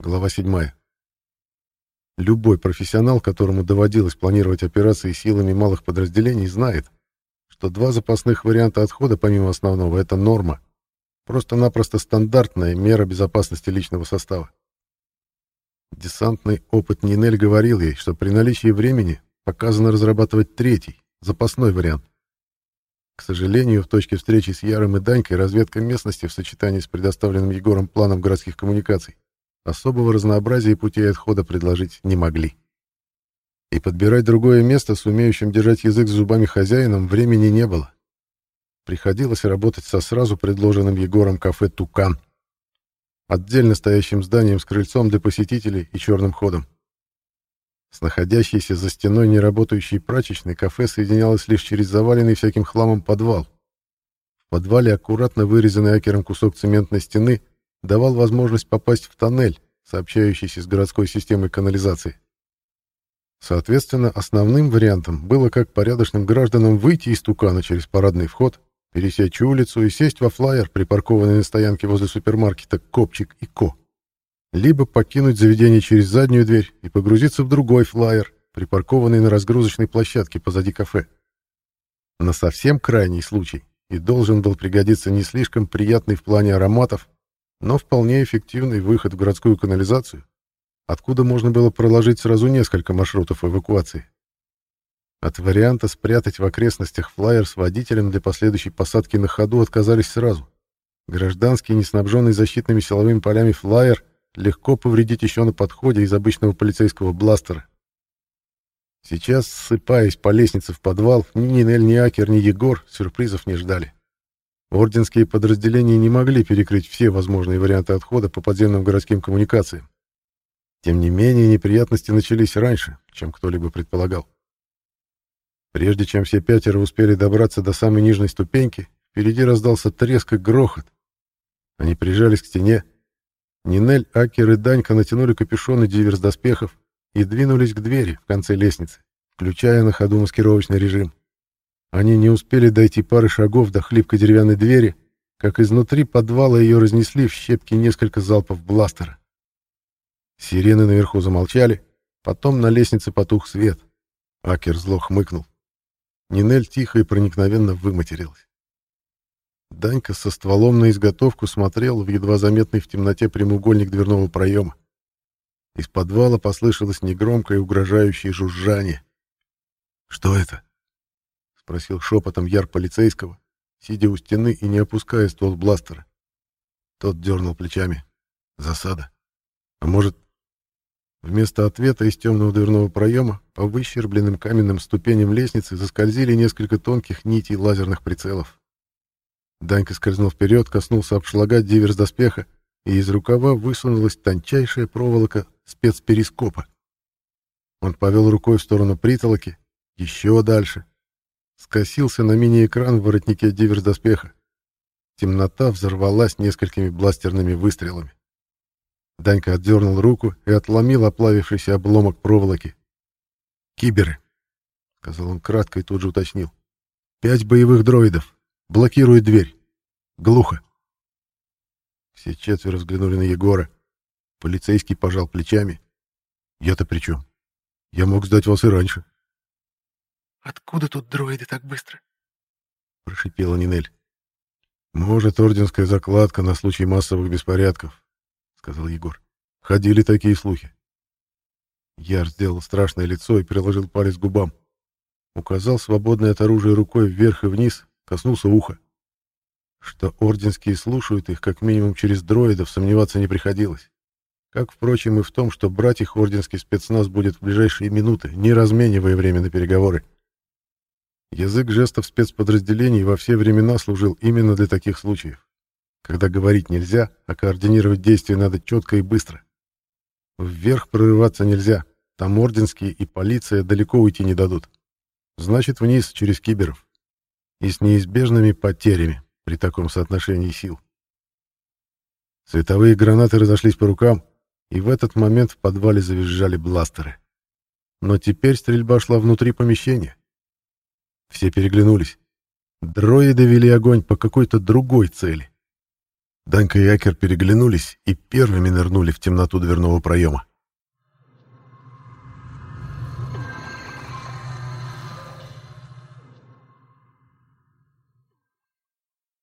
Глава 7. Любой профессионал, которому доводилось планировать операции силами малых подразделений, знает, что два запасных варианта отхода помимо основного — это норма. Просто-напросто стандартная мера безопасности личного состава. Десантный опыт Нинель говорил ей, что при наличии времени показано разрабатывать третий, запасной вариант. К сожалению, в точке встречи с Яром и Данькой разведка местности в сочетании с предоставленным Егором планом городских коммуникаций особого разнообразия путей отхода предложить не могли. И подбирать другое место с умеющим держать язык с зубами хозяином времени не было. Приходилось работать со сразу предложенным Егором кафе «Тукан», отдельно стоящим зданием с крыльцом для посетителей и черным ходом. С находящейся за стеной неработающей прачечной кафе соединялось лишь через заваленный всяким хламом подвал. В подвале аккуратно вырезанный акером кусок цементной стены давал возможность попасть в тоннель, сообщающийся с городской системой канализации. Соответственно, основным вариантом было как порядочным гражданам выйти из Тукана через парадный вход, пересечь улицу и сесть во флайер, припаркованный на стоянке возле супермаркета «Копчик и Ко», либо покинуть заведение через заднюю дверь и погрузиться в другой флайер, припаркованный на разгрузочной площадке позади кафе. На совсем крайний случай и должен был пригодиться не слишком приятный в плане ароматов, но вполне эффективный выход в городскую канализацию, откуда можно было проложить сразу несколько маршрутов эвакуации. От варианта спрятать в окрестностях флайер с водителем для последующей посадки на ходу отказались сразу. Гражданский, не снабженный защитными силовыми полями флайер, легко повредить еще на подходе из обычного полицейского бластера. Сейчас, ссыпаясь по лестнице в подвал, ни Нинель, ни Акер, ни Егор сюрпризов не ждали. Орденские подразделения не могли перекрыть все возможные варианты отхода по подземным городским коммуникациям. Тем не менее, неприятности начались раньше, чем кто-либо предполагал. Прежде чем все пятеро успели добраться до самой нижней ступеньки, впереди раздался треск и грохот. Они прижались к стене. Нинель, Акер и Данька натянули капюшоны диверс-доспехов и двинулись к двери в конце лестницы, включая на ходу маскировочный режим. Они не успели дойти пары шагов до хлипкой деревянной двери, как изнутри подвала ее разнесли в щепки несколько залпов бластера. Сирены наверху замолчали, потом на лестнице потух свет. Акер зло хмыкнул. Нинель тихо и проникновенно выматерилась. Данька со стволом на изготовку смотрел в едва заметный в темноте прямоугольник дверного проема. Из подвала послышалось негромкое угрожающее жужжание. «Что это?» Спросил шепотом яр полицейского, сидя у стены и не опуская ствол бластера. Тот дернул плечами. Засада. А может... Вместо ответа из темного дверного проема по выщербленным каменным ступеням лестницы заскользили несколько тонких нитей лазерных прицелов. Данька скользнул вперед, коснулся обшлага диверс доспеха, и из рукава высунулась тончайшая проволока спецперископа. Он повел рукой в сторону притолоки, еще дальше, скосился на мини-экран в воротнике диверс-доспеха. Темнота взорвалась несколькими бластерными выстрелами. Данька отдернул руку и отломил оплавившийся обломок проволоки. «Киберы», — сказал он кратко и тут же уточнил. «Пять боевых дроидов. Блокируют дверь. Глухо». Все четверо взглянули на Егора. Полицейский пожал плечами. «Я-то при чем? Я мог сдать вас и раньше». Откуда тут дроиды так быстро? Прошипела Нинель. Может, орденская закладка на случай массовых беспорядков, сказал Егор. Ходили такие слухи. Яр сделал страшное лицо и приложил палец к губам. Указал свободной от оружия рукой вверх и вниз, коснулся уха. Что орденские слушают их как минимум через дроидов, сомневаться не приходилось. Как, впрочем, и в том, что брать их орденский спецназ будет в ближайшие минуты, не разменивая время на переговоры. Язык жестов спецподразделений во все времена служил именно для таких случаев, когда говорить нельзя, а координировать действия надо четко и быстро. Вверх прорываться нельзя, там орденские и полиция далеко уйти не дадут. Значит, вниз, через киберов. И с неизбежными потерями при таком соотношении сил. Световые гранаты разошлись по рукам, и в этот момент в подвале завизжали бластеры. Но теперь стрельба шла внутри помещения. Все переглянулись. Дроиды вели огонь по какой-то другой цели. Данька и Акер переглянулись и первыми нырнули в темноту дверного проема.